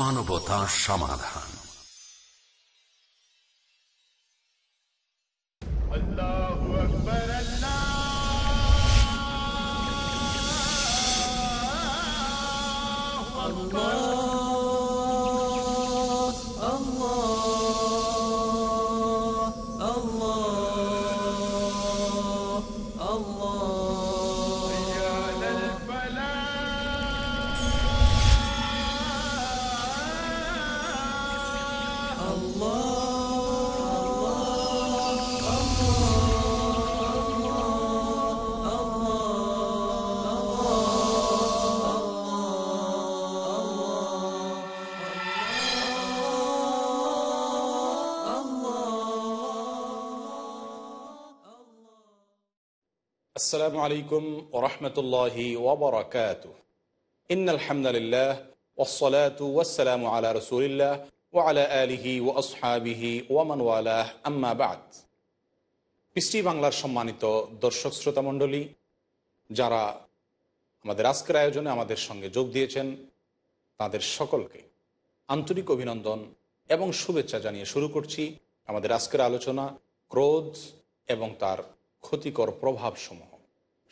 মানবতা সমাধান Allahu Akbar Allah السلام عليكم ورحمة الله وبركاته إن الحمد لله والصلاة والسلام على رسول الله وعلى آله وأصحابه ومن والاه أما بعد পৃষ্টি বাংলার সম্মানিত দর্শক শ্রোতা মণ্ডলী যারা আমাদের আজকের আয়োজনে আমাদের সঙ্গে যোগ দিয়েছেন তাদের সকলকে আন্তরিক অভিনন্দন এবং শুভেচ্ছা জানিয়ে শুরু করছি আমাদের আজকের আলোচনা ক্রোধ এবং তার ক্ষতিকর প্রভাবসমূহ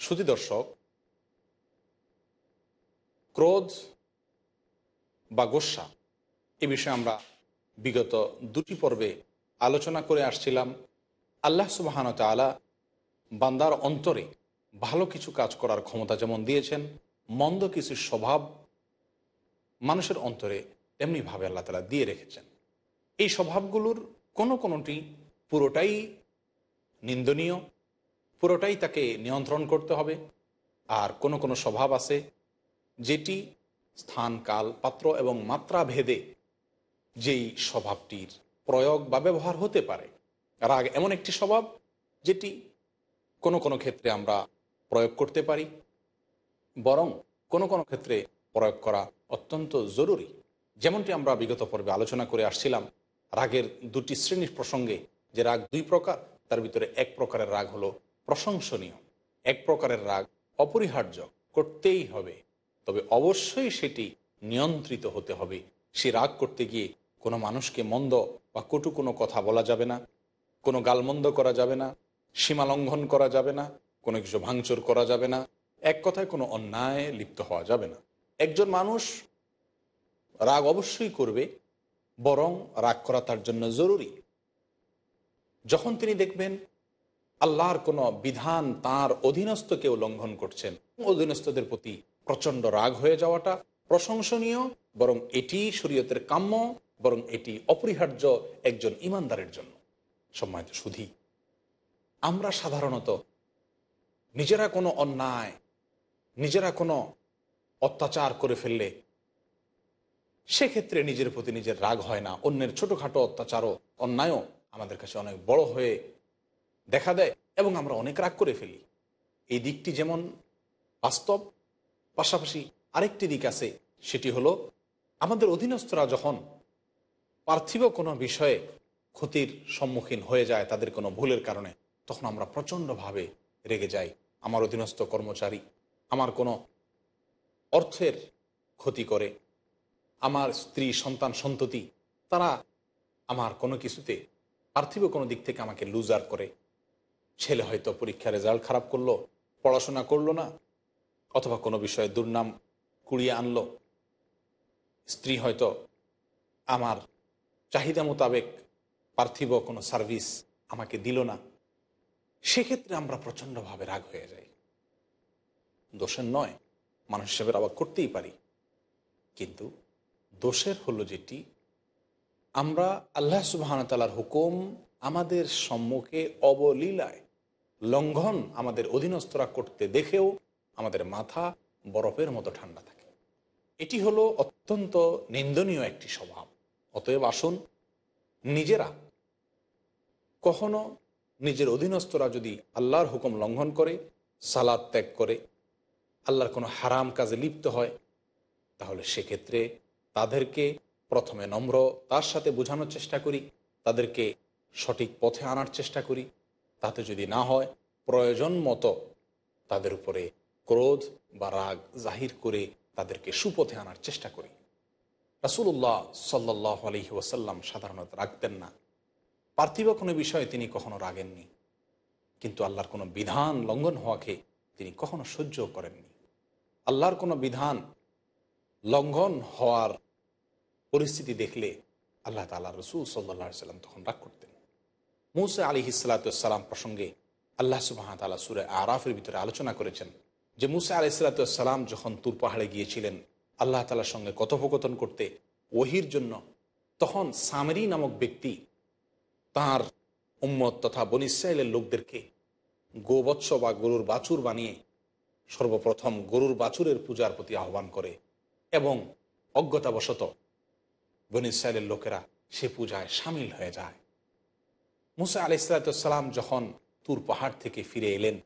সুধী দর্শক ক্রোধ বা গোস্বা এ বিষয়ে আমরা বিগত দুটি পর্বে আলোচনা করে আসছিলাম। আল্লাহ সুবাহান তালা বান্দার অন্তরে ভালো কিছু কাজ করার ক্ষমতা যেমন দিয়েছেন, মন্দ কিছু স্বভাব মানুষের অন্তরে তেমনিভাবে আল্লাহ তালা দিয়ে রেখেছেন। এই স্বভাবগুলোর কোনো কোনোটি পুরোটাই নিন্দনীয় পুরোটাই তাকে নিয়ন্ত্রণ করতে হবে। আর কোনো কোনো স্বভাব আছে যেটি স্থান, কাল, পাত্র এবং মাত্রা ভেদে যেই স্বভাবটির প্রয়োগ বা ব্যবহার হতে পারে। রাগ এমন একটি স্বভাব যেটি কোনো কোনো ক্ষেত্রে আমরা প্রয়োগ করতে পারি, বরং কোনো কোনো ক্ষেত্রে প্রয়োগ করা অত্যন্ত জরুরি। যেমনটি আমরা বিগত পর্বে আলোচনা করে আসছিলাম, রাগের দুটি শ্রেণির প্রসঙ্গে যে রাগ দুই প্রকার, তার ভিতরে এক প্রকারের রাগ হলো প্রশংসনীয়। এক প্রকারের রাগ অপরিহার্য, করতেই হবে। তবে অবশ্যই সেটি নিয়ন্ত্রিত হতে হবে। সে রাগ করতে গিয়ে কোনো মানুষকে মন্দ বা কটু কোনো কথা বলা যাবে না, কোনো গালমন্দ করা যাবে না, সীমা লঙ্ঘন করা যাবে না, কোনো কিছু ভাঙচুর করা যাবে না, এক কথায় কোনো অন্যায় লিপ্ত হওয়া যাবে না। একজন মানুষ রাগ অবশ্যই করবে, বরং রাগ করা তার জন্য জরুরি। যখন তিনি দেখবেন আল্লাহর কোনো বিধান তার অধীনস্থ কেউ লঙ্ঘন করছেন। অধীনস্থদের প্রতি প্রচণ্ড রাগ হয়ে যাওয়াটা প্রশংসনীয়, বরং এটি শরীয়তের কাম্য, বরং এটি অপরিহার্য একজন ইমানদারের জন্য। সম্মানিত সুধী, আমরা সাধারণত নিজেরা কোনো অন্যায়, নিজেরা কোনো অত্যাচার করে ফেললে সেক্ষেত্রে নিজের প্রতি নিজের রাগ হয় না। অন্যের ছোটোখাটো অত্যাচারও, অন্যায়ও আমাদের কাছে অনেক বড় হয়ে দেখা দেয় এবং আমরা অনেক রাগ করে ফেলি। এই দিকটি যেমন বাস্তব, পাশাপাশি আরেকটি দিক আছে, সেটি হলো আমাদের অধীনস্থরা যখন পার্থিব কোনো বিষয়ে ক্ষতির সম্মুখীন হয়ে যায় তাদের কোনো ভুলের কারণে, তখন আমরা প্রচণ্ডভাবে রেগে যাই। আমার অধীনস্থ কর্মচারী আমার কোনো অর্থের ক্ষতি করে। আমার স্ত্রী, সন্তান, সন্ততি, তারা আমার কোনো কিছুতে পার্থিব কোনো দিক থেকে আমাকে লুজার করে। ছেলে হয়তো পরীক্ষার রেজাল্ট খারাপ করল, পড়াশোনা করল না, অথবা কোনো বিষয়ে দুর্নাম কুড়িয়ে আনলো। স্ত্রী হয়তো আমার চাহিদা মোতাবেক পার্থিব কোনো সার্ভিস আমাকে দিল না। সেক্ষেত্রে আমরা প্রচণ্ডভাবে রাগ হয়ে যাই। দোষের নয়, মানুষ হিসেবে আবার করতেই পারি। কিন্তু দোষের হলো যেটি, আমরা আল্লাহ সুবাহতালার হুকুম আমাদের সম্মুখে অবলীলায় লঙ্ঘন আমাদের অধীনস্থরা করতে দেখেও আমাদের মাথা বরফের মতো ঠান্ডা থাকে। এটি হলো অত্যন্ত নিন্দনীয় একটি স্বভাব। অতএব আসুন নিজেরা কখনো নিজের অধীনস্থরা যদি আল্লাহর হুকুম লঙ্ঘন করে, সালাদ ত্যাগ করে, আল্লাহর কোনো হারাম কাজে লিপ্ত হয়, তাহলে সেক্ষেত্রে তাদেরকে প্রথমে নম্র, তার সাথে বোঝানোর চেষ্টা করি, তাদেরকে সঠিক পথে আনার চেষ্টা করি তাতে যদি না হয়, প্রয়োজন মতো তাদের উপরে ক্রোধ বা রাগ জাহির করে তাদেরকে সুপথে আনার চেষ্টা করি। রাসুল্লাহ সাল্লাহ আলহি ওসাল্লাম সাধারণত রাখতেন না। পার্থিব কোনো বিষয়ে তিনি কখনো রাগেননি। কিন্তু আল্লাহর কোনো বিধান লঙ্ঘন হওয়াকে তিনি কখনো সহ্য করেননি। আল্লাহর কোনো বিধান লঙ্ঘন হওয়ার পরিস্থিতি দেখলে আল্লাহ তাল্লাহ রসুল সাল্লাহ সাল্লাম তখন রাগ করতেন। মুসা আলী হিসালাতাম প্রসঙ্গে আল্লাহ সুবাহ তালা সুরে আরাফের ভিতরে আলোচনা করেছেন যে মুসা আলি সাল্লাতাম যখন তুর পাহাড়ে গিয়েছিলেন, আল্লাহ তালার সঙ্গে কথোপকথন করতে ওহির জন্য, তখন সামেরি নামক ব্যক্তি তার উম্মত তথা বন ইসরায়েলের লোকদেরকে গোবৎস বা গরুর বাছুর বানিয়ে সর্বপ্রথম গরুর বাছুরের পূজার প্রতি আহ্বান করে এবং অজ্ঞতাবশত বন ইসরায়েলের লোকেরা সে পূজায় সামিল হয়ে যায়। মুসা আলি সালাতাম যখন তুর পাহাড় থেকে ফিরে এলেন,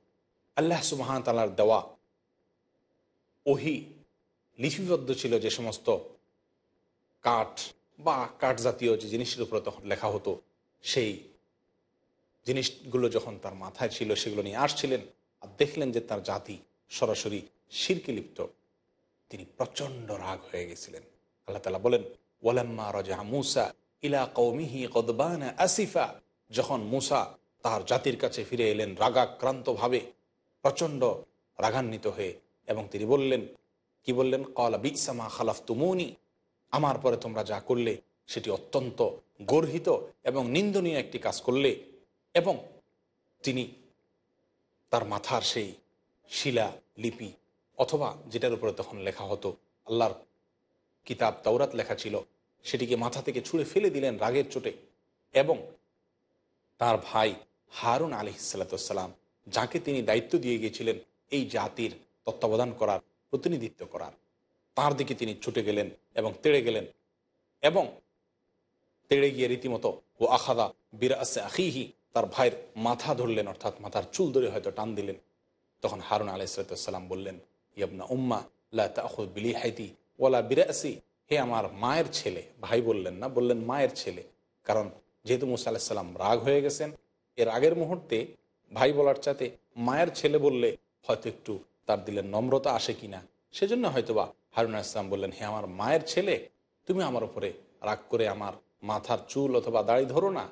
আল্লাহ সুবাহান তালার দেওয়া ওহি লিপিবদ্ধ ছিল যে সমস্ত কাঠ বা কাঠ জাতীয় যে জিনিসের উপরে তখন লেখা হতো, সেই জিনিসগুলো যখন তার মাথায় ছিল সেগুলো নিয়ে আসছিলেন আর দেখলেন যে তার জাতি সরাসরি শিরকে লিপ্ত। তিনি প্রচণ্ড রাগ হয়ে গেছিলেন। আল্লাহ তালা বলেন, ওয়ালাম্মা রাজা মুসা ইলা কৌমিহি কদবান আসিফা যখন মুসা তার জাতির কাছে ফিরে এলেন, রাগাক্রান্তভাবে, প্রচণ্ড রাগান্বিত হয়ে এবং তিনি বললেন, কি বললেন? কলা বিসামা খালাফ তুমুনি আমার পরে তোমরা যা করলে, সেটি অত্যন্ত গর্হিত এবং নিন্দনীয় একটি কাজ করলে। এবং তিনি তার মাথার সেই শিলা লিপি অথবা যেটার উপরে তখন লেখা হতো, আল্লাহর কিতাব তাওরাত লেখা ছিল, সেটিকে মাথা থেকে ছুঁড়ে ফেলে দিলেন রাগের চোটে এবং তার ভাই হারুন আলি সাল্লাতাম যাকে তিনি দায়িত্ব দিয়ে গিয়েছিলেন এই জাতির তত্ত্বাবধান করার, প্রতিনিধিত্ব করার। তার দিকে তিনি ছুটে গেলেন এবং তেড়ে গেলেন এবং তেড়ে গিয়ে রীতিমতো, ও আখাদা বিরাসে আখিহি তার ভাইয়ের মাথা ধরলেন, অর্থাৎ মাথার চুল ধরে হয়তো টান দিলেন। তখন হারুন আলাইসালাম বললেন, ইয়াবনা উম্মা বিলি হাইতি ওলা বিরাসি হে আমার মায়ের ছেলে। ভাই বললেন না, বললেন মায়ের ছেলে। কারণ যেহেতু মুসা আলাহিসাল্লাম রাগ হয়ে গেছেন, এর আগের মুহূর্তে ভাই বলার চাতে মায়ের ছেলে বললে হয়তো একটু তার দিলে নম্রতা আসে কিনা, সেজন্য হয়তোবা হারুন ইসলাম বললেন, হে আমার মায়ের ছেলে, তুমি আমার উপরে রাগ করে আমার মাথার চুল অথবা দাড়ি ধরো না।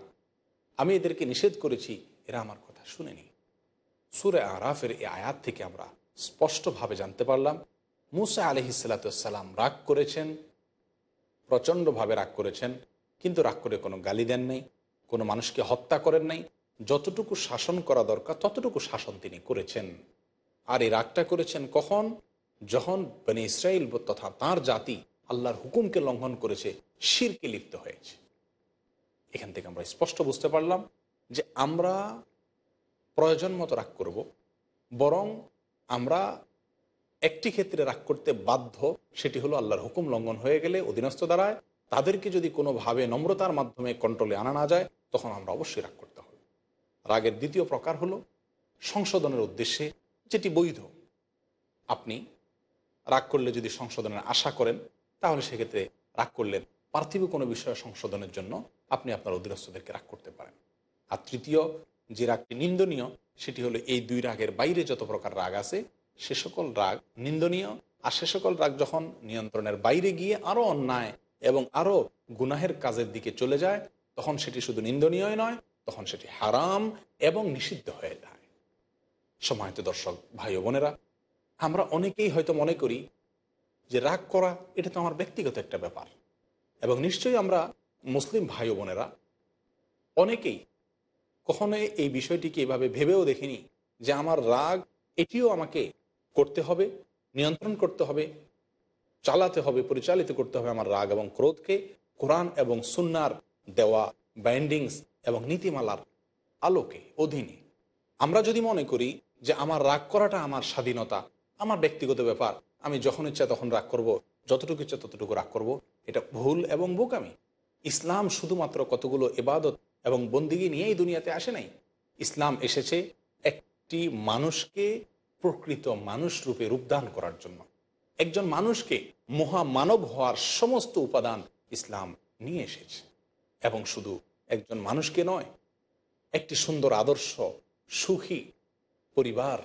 আমি এদেরকে নিষেধ করেছি, এরা আমার কথা শুনেনি। সুরে আরাফের এই আয়াত থেকে আমরা স্পষ্টভাবে জানতে পারলাম, মুসা আলহিসাল্লাম রাগ করেছেন, প্রচণ্ডভাবে রাগ করেছেন কিন্তু রাগ করে কোনো গালি দেন নাই, কোনো মানুষকে হত্যা করেন নাই। যতটুকু শাসন করা দরকার, ততটুকু শাসন তিনি করেছেন। আর এই রাগটা করেছেন কখন? যখন বেনে ইসরায়েল তথা তার জাতি আল্লাহর হুকুমকে লঙ্ঘন করেছে, শিরকে লিপ্ত হয়েছে। এখান থেকে আমরা স্পষ্ট বুঝতে পারলাম যে আমরা প্রয়োজন মতো রাগ করব, বরং আমরা একটি ক্ষেত্রে রাগ করতে বাধ্য, সেটি হলো আল্লাহর হুকুম লঙ্ঘন হয়ে গেলে অধীনস্থ দ্বারায় তাদেরকে যদি কোনোভাবে নম্রতার মাধ্যমে কন্ট্রোলে আনা না যায়, তখন আমরা অবশ্যই রাগ করতে হবে। রাগের দ্বিতীয় প্রকার হলো সংশোধনের উদ্দেশ্যে যেটি বৈধ। আপনি রাগ করলে যদি সংশোধনের আশা করেন, তাহলে সেক্ষেত্রে রাগ করলেন পার্থিব কোনো বিষয়ে সংশোধনের জন্য আপনি আপনার অধীনস্থদেরকে রাগ করতে পারেন। আর তৃতীয়, যে রাগটি নিন্দনীয়, সেটি হলো এই দুই রাগের বাইরে যত প্রকার রাগ আছে, সে সকল রাগ নিন্দনীয়। আর সে সকল রাগ যখন নিয়ন্ত্রণের বাইরে গিয়ে আরও অন্যায় এবং আরও গুনাহের কাজের দিকে চলে যায়, তখন সেটি শুধু নিন্দনীয় নয়, তখন সেটি হারাম এবং নিষিদ্ধ হয়ে যায়। সময়ত দর্শক, ভাই বোনেরা, আমরা অনেকেই হয়তো মনে করি যে রাগ করা, এটা তো আমার ব্যক্তিগত একটা ব্যাপার। এবং নিশ্চয়ই আমরা মুসলিম ভাই বোনেরা অনেকেই কখনোই এই বিষয়টিকে এভাবে ভেবেও দেখিনি যে আমার রাগ, এটিও আমাকে করতে হবে, নিয়ন্ত্রণ করতে হবে চালাতে হবে, পরিচালিত করতে হবে আমার রাগ এবং ক্রোধকে। কোরআন এবং সুন্নার দেওয়া বাইন্ডিংস এবং নীতিমালার আলোকে, অধীনে। আমরা যদি মনে করি যে আমার রাগ করাটা আমার স্বাধীনতা, আমার ব্যক্তিগত ব্যাপার, আমি যখন ইচ্ছা তখন রাগ করব, যতটুকু ইচ্ছা ততটুকু রাগ করব, এটা ভুল এবং বোকামি। ইসলাম শুধুমাত্র কতগুলো এবাদত এবং বন্দিগি নিয়েই দুনিয়াতে আসে নাই। ইসলাম এসেছে একটি মানুষকে প্রকৃত মানুষ রূপে রূপদান করার জন্য। একজন মানুষকে মহামানব হওয়ার সমস্ত উপাদান ইসলাম নিয়ে এসেছে। এবং শুধু একজন মানুষকে নয়, একটি সুন্দর আদর্শ, সুখী পরিবার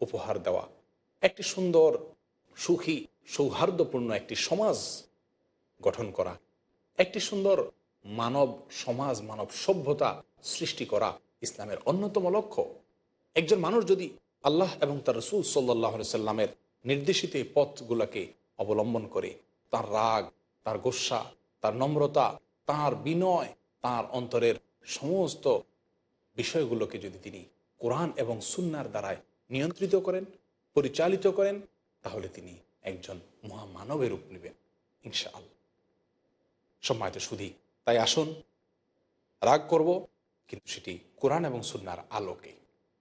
উপহার দেওয়া, একটি সুন্দর, সুখী, সৌহার্দ্যপূর্ণ একটি সমাজ গঠন করা, একটি সুন্দর মানব সমাজ, মানব সভ্যতা সৃষ্টি করা ইসলামের অন্যতম লক্ষ্য। একজন মানুষ যদি আল্লাহ এবং তার রসুল সাল্লাহ সাল্লামের নির্দেশিত এই পথগুলোকে অবলম্বন করে। তার রাগ, তার গোস্বা তার নম্রতা, তার বিনয়, তার অন্তরের সমস্ত বিষয়গুলোকে যদি তিনি কোরআন এবং সুন্নার দ্বারায় নিয়ন্ত্রিত করেন, পরিচালিত করেন, তাহলে তিনি একজন মহামানবের রূপ নেবেন, ইনশাআল্লাহ। সম্মানিত সুধী, তাই আসুন, রাগ করব, কিন্তু সেটি কোরআন এবং সুন্নার আলোকে,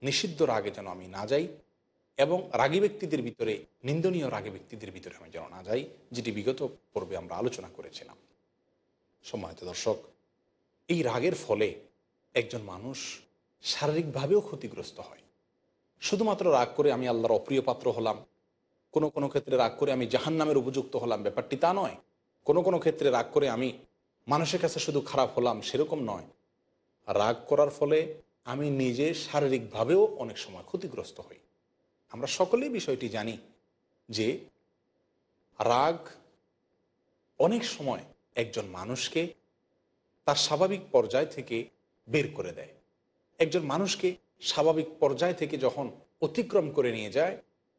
নিষিদ্ধ রাগে যেন আমি না যাই এবং রাগী ব্যক্তিদের ভিতরে, নিন্দনীয় রাগী ব্যক্তিদের ভিতরে আমি যেন না যাই, যেটি বিগত পর্বে আমরা আলোচনা করেছিলাম। সম্মানিত দর্শক, এই রাগের ফলে একজন মানুষ শারীরিকভাবেও ক্ষতিগ্রস্ত হয়। শুধুমাত্র রাগ করে আমি আল্লাহর অপ্রিয় পাত্র হলাম, কোনো কোনো ক্ষেত্রে রাগ করে আমি জাহান নামের উপযুক্ত হলাম, ব্যাপারটি তা নয়। কোনো কোনো ক্ষেত্রে রাগ করে আমি মানুষের কাছে শুধু খারাপ হলাম, সেরকম নয়। রাগ করার ফলে আমি নিজে শারীরিকভাবেও অনেক সময় ক্ষতিগ্রস্ত হই। আমরা সকলেই বিষয়টি জানি যে রাগ অনেক সময় একজন মানুষকে তার স্বাভাবিক পর্যায় থেকে বের করে দেয়। একজন মানুষকে স্বাভাবিক পর্যায় থেকে যখন অতিক্রম করে নিয়ে যায়,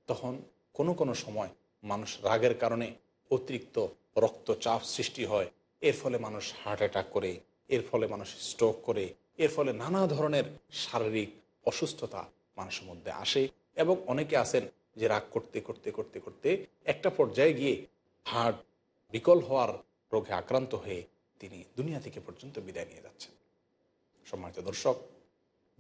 তখন কোনো কোনো সময় মানুষ রাগের কারণে অতিরিক্ত রক্তচাপ সৃষ্টি হয়। এর ফলে মানুষ হার্ট অ্যাটাক করে, এর ফলে মানুষ স্ট্রোক করে, এর ফলে নানা ধরনের শারীরিক অসুস্থতা মানুষের মধ্যে আসে। এবং অনেকে আছেন যে রাগ করতে করতে করতে করতে একটা পর্যায়ে গিয়ে হার্ট বিকল হওয়ার রোগে আক্রান্ত হয়ে তিনি দুনিয়া থেকে পর্যন্ত বিদায় নিয়ে যাচ্ছেন। সম্মানিত দর্শক,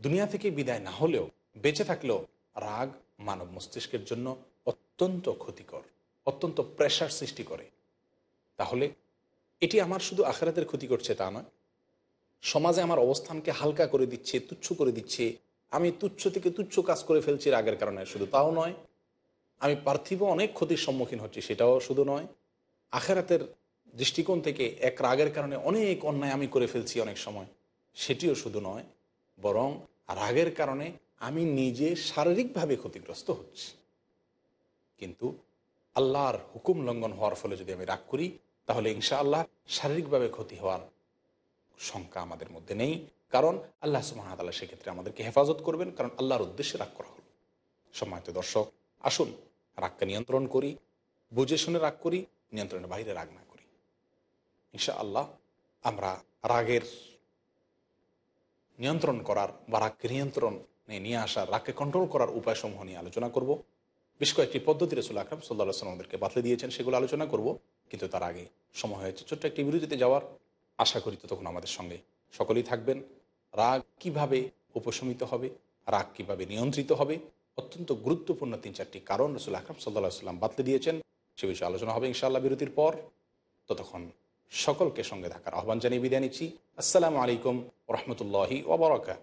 দুনিয়া থেকে বিদায় না হলেও বেঁচে থাকলেও রাগ মানব মস্তিষ্কের জন্য অত্যন্ত ক্ষতিকর, অত্যন্ত প্রেশার সৃষ্টি করে। তাহলে এটি আমার শুধু আখেরাতের ক্ষতি করছে তা নয়, সমাজে আমার অবস্থানকে হালকা করে দিচ্ছে, তুচ্ছ করে দিচ্ছে আমি তুচ্ছ থেকে তুচ্ছ কাজ করে ফেলছি রাগের কারণে, শুধু তাও নয়, আমি পার্থিব অনেক ক্ষতির সম্মুখীন হচ্ছি, সেটাও শুধু নয়। আখেরাতের দৃষ্টিকোণ থেকে এক রাগের কারণে অনেক অন্যায় আমি করে ফেলছি অনেক সময়, সেটিও শুধু নয়, বরং রাগের কারণে আমি নিজে শারীরিকভাবে ক্ষতিগ্রস্ত হচ্ছি। কিন্তু আল্লাহর হুকুম লঙ্ঘন হওয়ার ফলে যদি আমি রাগ করি, তাহলে ইনশাআল্লাহ শারীরিকভাবে ক্ষতি হওয়ার শঙ্কা আমাদের মধ্যে নেই। কারণ আল্লাহ সুমাতাল্লাহ সেক্ষেত্রে আমাদেরকে হেফাজত করবেন, কারণ আল্লাহর উদ্দেশ্যে রাগ করা হলো। সম্মানিত দর্শক, আসুন রাগকে নিয়ন্ত্রণ করি, বুঝে শুনে রাগ করি, নিয়ন্ত্রণের বাইরে রাগ না করি। ইনশা আল্লাহ আমরা রাগের নিয়ন্ত্রণ করার বা রাগকে নিয়ন্ত্রণে নিয়ে আসার, রাগকে কন্ট্রোল করার উপায়সমূহ নিয়ে আলোচনা করব। বেশ কয়েকটি পদ্ধতি রসুল আকরাম সাল্লাহ সাল্লাম আমাদেরকে বাতলে দিয়েছেন, সেগুলো আলোচনা করব, কিন্তু তার আগে সময় হয়েছে ছোট্ট একটি বিরতিতে যাওয়ার। আশা করি তো তখন আমাদের সঙ্গে সকলেই থাকবেন। রাগ কীভাবে উপশমিত হবে? রাগ কীভাবে নিয়ন্ত্রিত হবে? অত্যন্ত গুরুত্বপূর্ণ তিন চারটি কারণ রসুল আকরাম সাল্লা সাল্লাম বাতলে দিয়েছেন। সে বিষয়ে আলোচনা হবে ইনশাআল্লাহ বিরতির পর। ততক্ষণ সকলকে সঙ্গে থাকার আহ্বান জানিয়ে বিদায় নিচ্ছি। আসসালামু আলাইকুম রহমতুল্লাহি ওবরাকাত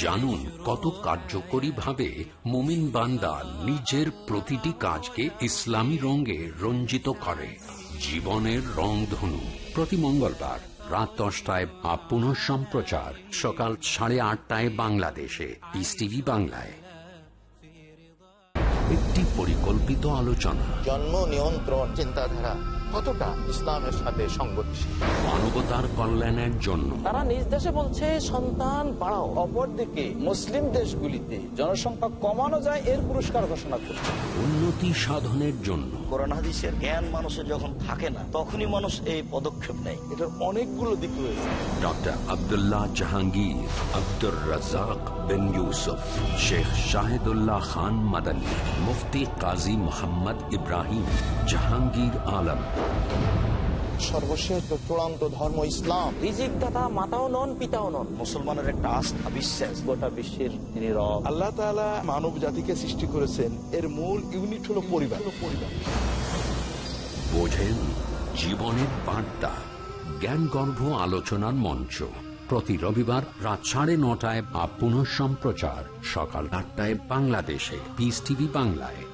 জানুন কত কার্যকরী ভাবে মোমিন বান্দা নিজের প্রতিটি কাজকে ইসলামী রঙে রঞ্জিত করে। জীবনের রংধনু প্রতি মঙ্গলবার রাত দশটায় বা পুনঃ সম্প্রচার। সকাল সাড়ে আটটায় বাংলাদেশে। ইস টিভি বাংলায়। একটি পরিকল্পিত আলোচনা। জন্ম নিয়ন্ত্রণ চিন্তাধারা। কতটা ইসলামের সাথে সঙ্গতিশীল মানবতার কল্যাণের জন্য। তারা নিজ দেশে বলছে সন্তান বাড়াও। অপরদিকে মুসলিম দেশগুলিতে জনসংখ্যা কমানো যায় এর পুরস্কার ঘোষণা করছে। উন্নতি সাধনের জন্য। কোরআন হাদিসের জ্ঞান মানুষের যখন থাকে না তখনই মানুষ এই পদক্ষেপ নেয়। এটার অনেকগুলো দিক রয়েছে। ডক্টর আব্দুল্লাহ জাহাঙ্গীর আব্দুর রাজাক বিন ইউসুফ শেখ শাহিদুল্লাহ খান মাদানী মুফতি কাজী মোহাম্মদ ইব্রাহিম জাহাঙ্গীর আলম সর্বশেষ চূড়ান্ত ধর্ম ইসলাম। রিজিক দাতা মাতাও নন পিতাও নন। মুসলমানের একটা আস্থা বিশ্বাস। গোটা বিশ্বের তিনি রব আল্লাহ তাআলা মানব জাতিকে সৃষ্টি করেছেন। এর মূল ইউনিট হলো পরিবার। পরিবার বোঝেন জীবনের বার্তা। জ্ঞানগর্ভ আলোচনার মঞ্চ। প্রতি রবিবার রাত সাড়ে নটায় বা পুনঃ সম্প্রচার সকাল আটটায় বাংলাদেশে। পিস টিভি বাংলায়।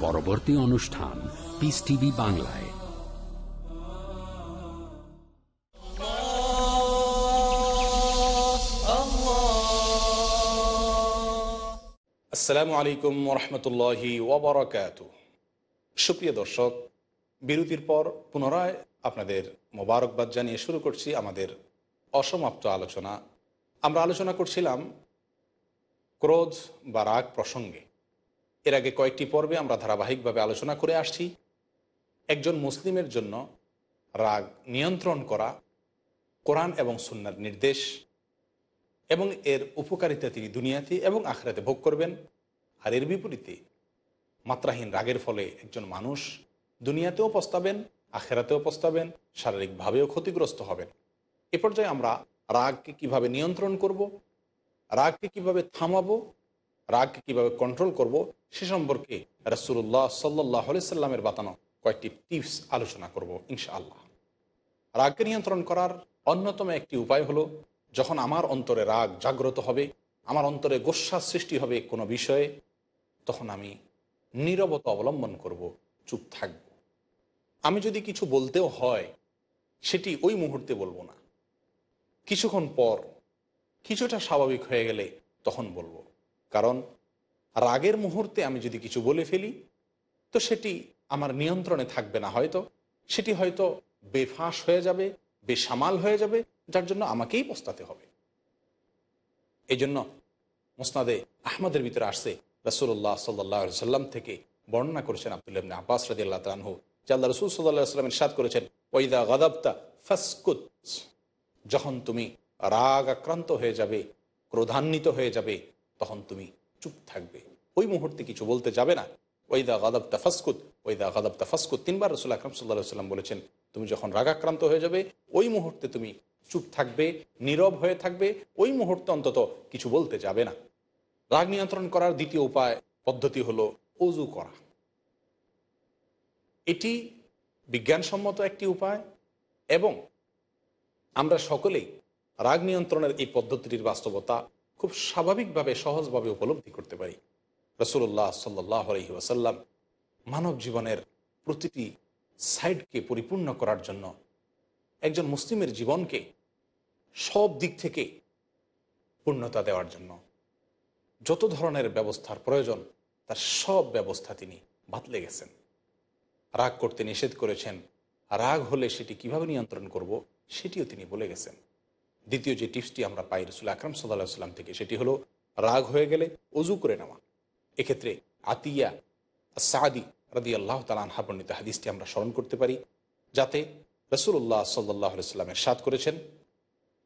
পরবর্তী অনুষ্ঠান পিস টিভি বাংলায়। আসসালামু আলাইকুম রহমতুল্লাহি ওবরাকাত। সুপ্রিয় দর্শক, বিরতির পর পুনরায় আপনাদের মোবারকবাদ জানিয়ে শুরু করছি আমাদের অসমাপ্ত আলোচনা। আমরা আলোচনা করছিলাম ক্রোধ বা রাগ প্রসঙ্গে। এর আগে কয়েকটি পর্বে আমরা ধারাবাহিকভাবে আলোচনা করে আসছি। একজন মুসলিমের জন্য রাগ নিয়ন্ত্রণ করা, কোরআন এবং সুন্নার নির্দেশ এবং এর উপকারিতা তিনি দুনিয়াতে এবং আখরাতে ভোগ করবেন। আর এর বিপরীতে মাত্রাহীন রাগের ফলে একজন মানুষ দুনিয়াতেও পস্তাবেন, আখেরাতেও পস্তাবেন, শারীরিকভাবেও ক্ষতিগ্রস্ত হবেন। এ পর্যায়ে আমরা রাগকে কীভাবে নিয়ন্ত্রণ করব, রাগকে কীভাবে থামাবো রাগকে কীভাবে কন্ট্রোল করব, সে সম্পর্কে রাসুল্লাহ সাল্লাহ সাল্লামের বাতানো কয়েকটি টিপস আলোচনা করব, ইনশাআল্লাহ। রাগকে নিয়ন্ত্রণ করার অন্যতম একটি উপায় হলো, যখন আমার অন্তরে রাগ জাগ্রত হবে, আমার অন্তরে গোস্বার সৃষ্টি হবে কোনো বিষয়ে, তখন আমি নীরবতা অবলম্বন করব, চুপ থাকব। আমি যদি কিছু বলতেও হয়, সেটি ওই মুহূর্তে বলব না। কিছুক্ষণ পর, কিছুটা স্বাভাবিক হয়ে গেলে তখন বলব কারণ রাগের মুহূর্তে আমি যদি কিছু বলে ফেলি, তো সেটি আমার নিয়ন্ত্রণে থাকবে না হয়তো। সেটি হয়তো বেফাঁস হয়ে যাবে, বেসামাল হয়ে যাবে, যার জন্য আমাকেই পস্তাতে হবে। এই জন্য মোসনাদে আহমদের ভিতরে আসছে রসুল্লাহ সাল্লাহ সাল্লাম থেকে বর্ণনা করেছেন আবদুল্লাহ আব্বাস রাজি আল্লাহ তালহু যে আল্লাহ রসুল সাল্লাহ সাল্লামের সাদ করেছেন ওইদা গাদাবতা ফাসকুত যখন তুমি রাগ আক্রান্ত হয়ে যাবে, ক্রোধান্বিত হয়ে যাবে তখন তুমি চুপ থাকবে। ওই মুহূর্তে কিছু বলতে যাবে না। ওইদা গাদাবতা ফাসকুত ওইদা গাদাবতা ফাসকুত তিনবার রসুল আকরম সাল্লাহ সাল্লাম বলেছেন, তুমি যখন রাগাক্রান্ত হয়ে যাবে, ওই মুহূর্তে তুমি চুপ থাকবে, নীরব হয়ে থাকবে, ওই মুহূর্তে অন্তত কিছু বলতে যাবে না। রাগ নিয়ন্ত্রণ করার দ্বিতীয় উপায়, পদ্ধতি হলো অজু করা। এটি বিজ্ঞানসম্মত একটি উপায় এবং আমরা সকলেই রাগ নিয়ন্ত্রণের এই পদ্ধতিটির বাস্তবতা খুব স্বাভাবিকভাবে, সহজভাবে উপলব্ধি করতে পারি। রসুল্লাহ সাল্লাহ আলহি ওয়াসাল্লাম মানব জীবনের প্রতিটি সাইডকে পরিপূর্ণ করার জন্য একজন মুসলিমের জীবনকে সব দিক থেকে পূর্ণতা দেওয়ার জন্য যত ধরনের ব্যবস্থার প্রয়োজন, তার সব ব্যবস্থা তিনি বাতলে গেছেন। রাগ করতে নিষেধ করেছেন। রাগ হলে সেটি কীভাবে নিয়ন্ত্রণ করব, সেটিও তিনি বলে গেছেন। দ্বিতীয় যে টিপসটি আমরা পাই রসুল আকরম সাল্লাহ সাল্লাম থেকে, সেটি হলো রাগ হয়ে গেলে অজু করে নেওয়া। এক্ষেত্রে আতিয়া সাদি রাদি আল্লাহ তালানহা বর্ণিত হাদিসটি আমরা স্মরণ করতে পারি, যাতে রসুল্লাহ সাল্লাহ সাল্লামের সাদ করেছেন,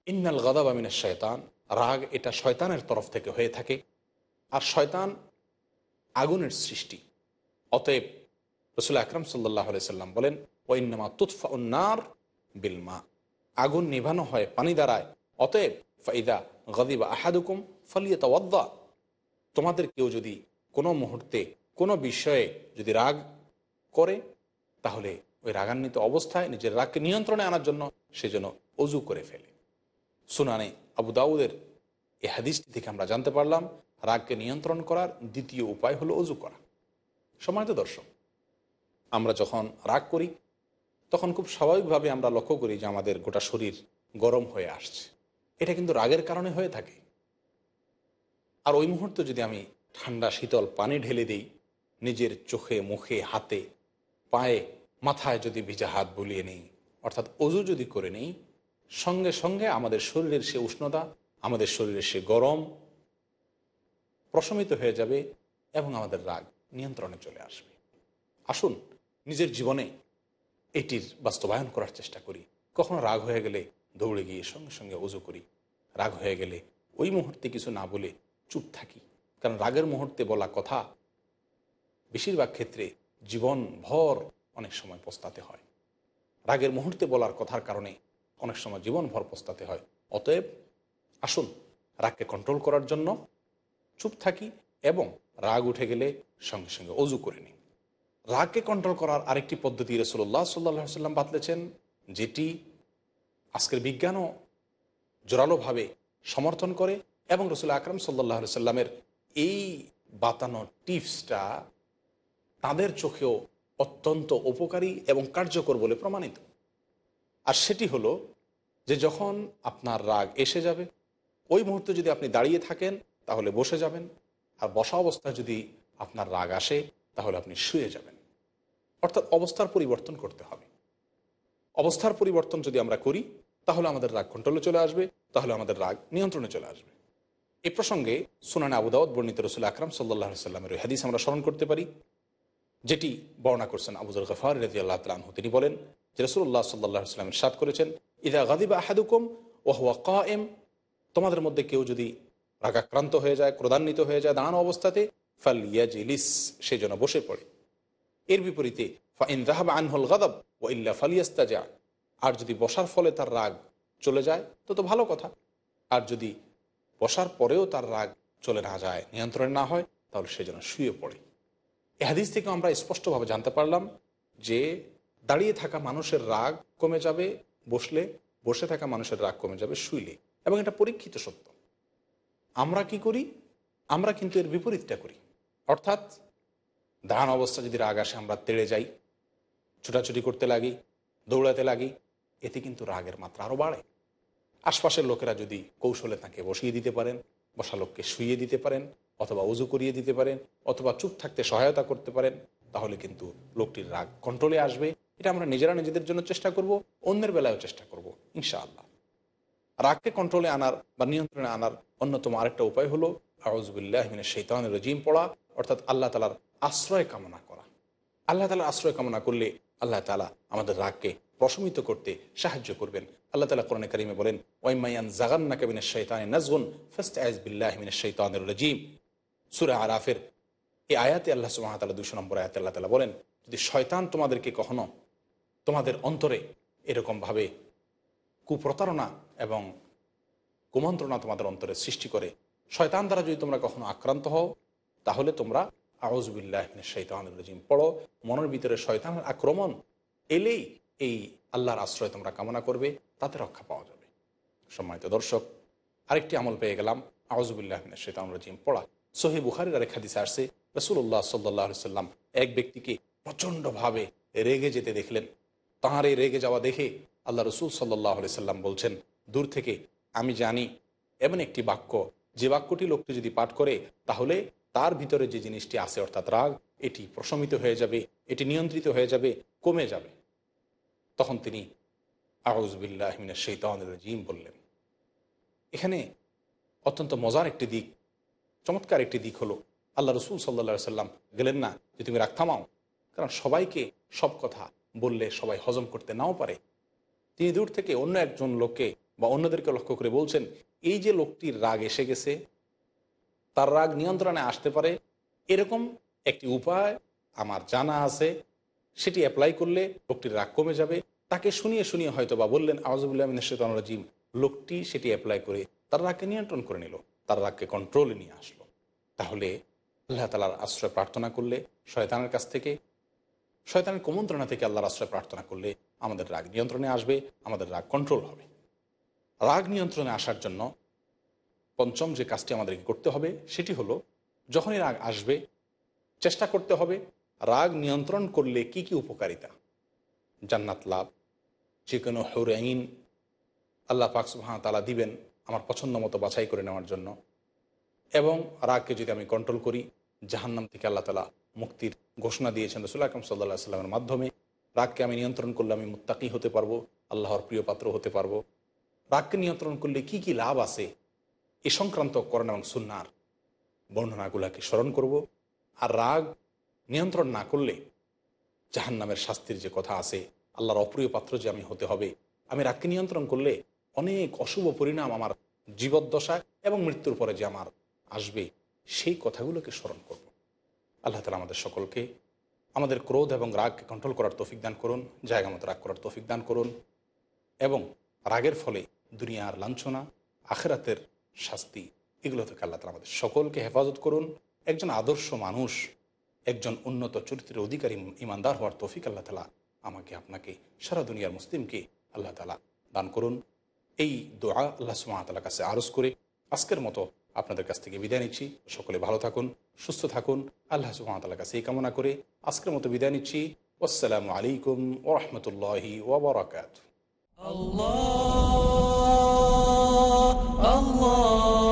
ইন্নাল গদাব আমিনের শয়তান রাগ এটা শয়তানের তরফ থেকে হয়ে থাকে। আর শয়তান আগুনের সৃষ্টি। অতএব রসুল আকরম সাল্লাহ সাল্লাম বলেন ওইনামা তুৎফা উন্নার বিলমা আগুন নিভানো হয়, পানি দ্বারায় অতএব, ফাইদা গদিবা আহাদুকুম ফলিয়ে তাওয়াদ্দা তোমাদের কেউ যদি কোনো মুহূর্তে, কোনো বিষয়ে যদি রাগ করে, তাহলে ওই রাগান্বিত অবস্থায় নিজের রাগকে নিয়ন্ত্রণে আনার জন্য সে যেন অজু করে ফেলে। সুনানে আবু দাউদের এই হাদিসটি থেকে আমরা জানতে পারলাম, রাগকে নিয়ন্ত্রণ করার দ্বিতীয় উপায় হলো অজু করা। সময়ত দর্শক, আমরা যখন রাগ করি তখন খুব স্বাভাবিকভাবে আমরা লক্ষ্য করি যে আমাদের গোটা শরীর গরম হয়ে আসছে। এটা কিন্তু রাগের কারণে হয়ে থাকে। আর ওই মুহূর্তে যদি আমি ঠান্ডা, শীতল পানি ঢেলে দিই, নিজের চোখে, মুখে, হাতে, পায়ে, মাথায় যদি ভিজা হাত বুলিয়ে নিই, অর্থাৎ অজু যদি করে নিই, সঙ্গে সঙ্গে আমাদের শরীরের সে উষ্ণতা, আমাদের শরীরের সে গরম প্রশমিত হয়ে যাবে এবং আমাদের রাগ নিয়ন্ত্রণে চলে আসবে। আসুন, নিজের জীবনে এটির বাস্তবায়ন করার চেষ্টা করি। কখনো রাগ হয়ে গেলে দৌড়ে গিয়ে সঙ্গে সঙ্গে অজু করি। রাগ হয়ে গেলে ওই মুহূর্তে কিছু না বলে চুপ থাকি। কারণ রাগের মুহূর্তে বলা কথা বেশিরভাগ ক্ষেত্রে জীবন ভর অনেক সময় পস্তাতে হয়। রাগের মুহূর্তে বলার কথার কারণে অনেক সময় জীবন ভর পস্তাতে হয়। অতএব আসুন রাগকে কন্ট্রোল করার জন্য চুপ থাকি এবং রাগ উঠে গেলে সঙ্গে সঙ্গে অজু করে নিই। রাগকে কন্ট্রোল করার আরেকটি পদ্ধতি রসুল্লাহ সাল্লাহ সাল্লাম বাতলেছেন, যেটি আজকের বিজ্ঞানও জোরালোভাবে সমর্থন করে এবং রসুল আকরম সাল্লাহ সাল্লামের এই বাতানো টিপসটা তাদের চোখেও অত্যন্ত উপকারী এবং কার্যকর বলে প্রমাণিত। আর সেটি হলো যে যখন আপনার রাগ এসে যাবে, ওই মুহূর্তে যদি আপনি দাঁড়িয়ে থাকেন, তাহলে বসে যাবেন। আর বসা অবস্থায় যদি আপনার রাগ আসে, তাহলে আপনি শুয়ে যাবেন। অর্থাৎ অবস্থার পরিবর্তন করতে হবে। অবস্থার পরিবর্তন যদি আমরা করি, তাহলে আমাদের রাগ কন্ট্রোলে চলে আসবে, তাহলে আমাদের রাগ নিয়ন্ত্রণে চলে আসবে। এ প্রসঙ্গে সুনান আবুদাউদ বর্ণিত রসুল আকরাম সাল্লাহ সাল্লামের হাদিস আমরা স্মরণ করতে পারি, যেটি বর্ণনা করছেন আবুজুল গফার রাজি আল্লাহ তালু তিনি বলেন যে রসুল্লাহ সাল্লাহ সাল্লামের সাদ করেছেন ইদা গাদিবা আহাদুকুম ওহুয়া কা এম তোমাদের মধ্যে কেউ যদি রাগাক্রান্ত হয়ে যায়, ক্রোধান্বিত হয়ে যায়, দাঁড়ানো অবস্থাতে ফাল ইয়াজিলিস সে যেন বসে পড়ে। এর বিপরীতে আর যদি বসার ফলে তার রাগ চলে যায়, তো তো ভালো কথা। আর যদি বসার পরেও তার রাগ চলে না যায়, নিয়ন্ত্রণে না হয়, তাহলে সে যেন শুয়ে পড়ে। এ হাদিস থেকে আমরা স্পষ্টভাবে জানতে পারলাম যে দাঁড়িয়ে থাকা মানুষের রাগ কমে যাবে, বসলে, বসে থাকা মানুষের রাগ কমে যাবে শুইলে। এবং এটা পরীক্ষিত সত্য। আমরা কি করি? আমরা কিন্তু এর বিপরীতটা করি। অর্থাৎ দাঁড়ান অবস্থা যদি রাগ আসে, আমরা তেড়ে যাই, ছুটাছুটি করতে লাগি, দৌড়াতে লাগি, এতে কিন্তু রাগের মাত্রা আরও বাড়ে। আশপাশের লোকেরা যদি কৌশলে তাকে বসিয়ে দিতে পারেন, বসা লোককে শুইয়ে দিতে পারেন, অথবা উজু করিয়ে দিতে পারেন, অথবা চুপ থাকতে সহায়তা করতে পারেন, তাহলে কিন্তু লোকটির রাগ কন্ট্রোলে আসবে। এটা আমরা নিজেরা নিজেদের জন্য চেষ্টা করব, অন্যের বেলায়ও চেষ্টা করব, ইনশাআল্লাহ। রাগকে কন্ট্রোলে আনার বা নিয়ন্ত্রণে আনার অন্যতম আরেকটা উপায় হলো আউজবুল্লাহ শৈতান রজিম পড়া, অর্থাৎ আল্লাহ তালার আশ্রয় কামনা করা। আল্লাহ তালার আশ্রয় কামনা করলে আল্লাহ তালা আমাদের রাগকে প্রশমিত করতে সাহায্য করবেন। আল্লাহ তালা কোরআন করিমে বলেন ওয়াইমাইয়ান জাগান্না কাবিনের শৈতান নাজগুন ফার্স্ট আজ বিল্লাহ মিনের শৈতানুর রজিম। সুরা আরাফের এই আয়াতে আল্লাহ সুমাতালা দুশো নম্বর আয়াতে আল্লাহ তালা বলেন, যদি শয়তান তোমাদেরকে কখনো তোমাদের অন্তরে এরকমভাবে কুপ্রতারণা এবং কুমন্ত্রণা তোমাদের অন্তরে সৃষ্টি করে, শয়তান দ্বারা যদি তোমরা কখনো আক্রান্ত হও, তাহলে তোমরা আউজবিল্লাহ শৈতানুর পড়ো, মনের ভিতরে শয়তানের আক্রমণ এলেই এই আল্লাহর আশ্রয় তোমরা কামনা করবে, তাতে রক্ষা পাওয়া যাবে। সম্মানিত দর্শক, আরেকটি আমল পেয়ে গেলাম আউজবুল্লাহ শৈতান রজিম। পড়া। সহি বুখারির আরেক হাদিসে আসছে রসুল্লাহ সাল্লাহ সাল্লাম এক ব্যক্তিকে প্রচণ্ডভাবে রেগে যেতে দেখলেন। তাঁর এই রেগে যাওয়া দেখে আল্লাহ রসুল সাল্লাহ সাল্লাম বলছেন, দূর থেকে আমি জানি, এমন একটি বাক্য, যে বাক্যটি লোকটি যদি পাঠ করে, তাহলে তার ভিতরে যে জিনিসটি আছে, অর্থাৎ রাগ, এটি প্রশমিত হয়ে যাবে, এটি নিয়ন্ত্রিত হয়ে যাবে, কমে যাবে। তখন তিনি আউজবিল্লাহমিনের শৈতানুর জিম বললেন, এখানে অত্যন্ত মজার একটি দিক, চমৎকার একটি দিক হলো, আল্লাহ রসুল সাল্লা সাল্লাম গেলেন না যে তুমি রাগ থামাও, কারণ সবাইকে সব কথা বললে সবাই হজম করতে নাও পারে। তিনি দূর থেকে অন্য একজন লোককে বা অন্যদেরকে লক্ষ্য করে বলছেন, এই যে লোকটির রাগ এসে গেছে তার রাগ নিয়ন্ত্রণে আসতে পারে। এরকম একটি উপায় আমার জানা আছে। সেটি অ্যাপ্লাই করলে লোকটির রাগ কমে যাবে। তাকে শুনিয়ে শুনিয়ে হয়তো বা বললেন আওয়াজবুল্লাহ রাজিম। লোকটি সেটি অ্যাপ্লাই করে তার রাগকে নিয়ন্ত্রণ করে নিল, তার রাগকে কন্ট্রোলে নিয়ে আসলো। তাহলে আল্লাহ তালার আশ্রয় প্রার্থনা করলে শয়তানের কাছ থেকে, শয়তানের কুমন্ত্রণা থেকে আল্লাহর আশ্রয় প্রার্থনা করলে আমাদের রাগ নিয়ন্ত্রণে আসবে, আমাদের রাগ কন্ট্রোল হবে। রাগ নিয়ন্ত্রণে আসার জন্য পঞ্চম যে কাজটি আমাদেরকে করতে হবে, সেটি হলো যখনই রাগ আসবে, চেষ্টা করতে হবে রাগ নিয়ন্ত্রণ করলে কি কি উপকারিতা? জান্নাত লাভ, যে কোনো হৌরাইন আল্লাহ পাক তালা দিবেন আমার পছন্দ মতো বাছাই করে নেওয়ার জন্য। এবং রাগকে যদি আমি কন্ট্রোল করি, জাহান্নাম থেকে আল্লাহ তালা মুক্তির ঘোষণা দিয়েছেন রসুল আকরম সাল্লাহ সাল্লামের মাধ্যমে। রাগকে আমি নিয়ন্ত্রণ করলে আমি মুত্তাকি হতে পারব, আল্লাহর প্রিয় পাত্র হতে পারব। রাগকে নিয়ন্ত্রণ করলে কি কি লাভ আছে এ সংক্রান্ত করণ এবং সুন্নার বর্ণনাগুলাকে স্মরণ করব আর রাগ নিয়ন্ত্রণ না করলে জাহান্নামের শাস্তির যে কথা আছে, আল্লাহর অপ্রিয় পাত্র যে আমি হতে হবে, আমি রাগকে নিয়ন্ত্রণ করলে অনেক অশুভ পরিণাম আমার জীবদ্দশা এবং মৃত্যুর পরে যে আমার আসবে, সেই কথাগুলোকে স্মরণ করব। আল্লাহ তালা আমাদের সকলকে আমাদের ক্রোধ এবং রাগকে কন্ট্রোল করার তৌফিক দান করুন, জায়গা মতো রাগ করার তৌফিক দান করুন এবং রাগের ফলে দুনিয়ার লাঞ্ছনা, আখেরাতের শাস্তি, এগুলো থেকে আল্লাহ তালা আমাদের সকলকে হেফাজত করুন। একজন আদর্শ মানুষ, একজন উন্নত চরিত্রের অধিকারী, ইমানদার হওয়ার তৌফিক আল্লাহ তালা আমাকে, আপনাকে, সারা দুনিয়ার মুসলিমকে আল্লাহ তালা দান করুন। এই দোয়া আল্লাহ সুমাতালার কাছে আরজ করে আজকের মতো আপনাদের কাছ থেকে বিদায় নিচ্ছি। সকলে ভালো থাকুন, সুস্থ থাকুন। আল্লাহ সুমাতালার কাছে এই কামনা করে আজকের মতো বিদায় নিচ্ছি। আসসালামু আলাইকুম ওরহমতুল্লাহি ওবরাকাত الله.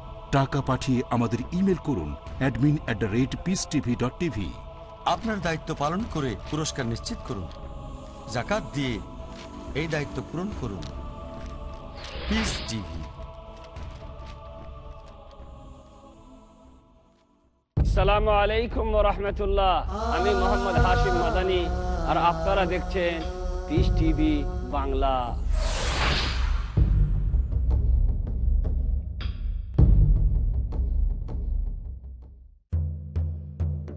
টাকা পাঠিয়ে আমাদের ইমেল করুন admin at the rate peace TV dot TV আপনার দায়িত্ব পালন করে পুরস্কার নিশ্চিত করুন। জাকাত দিয়ে এই দায়িত্ব পূরণ করুন। পিস টিভি সালামু আলাইকুম রহমতুল্লাহ। আমি মোহাম্মদ হাশিম মাদানি। আর আপনারা দেখছেন পিস টিভি বাংলা।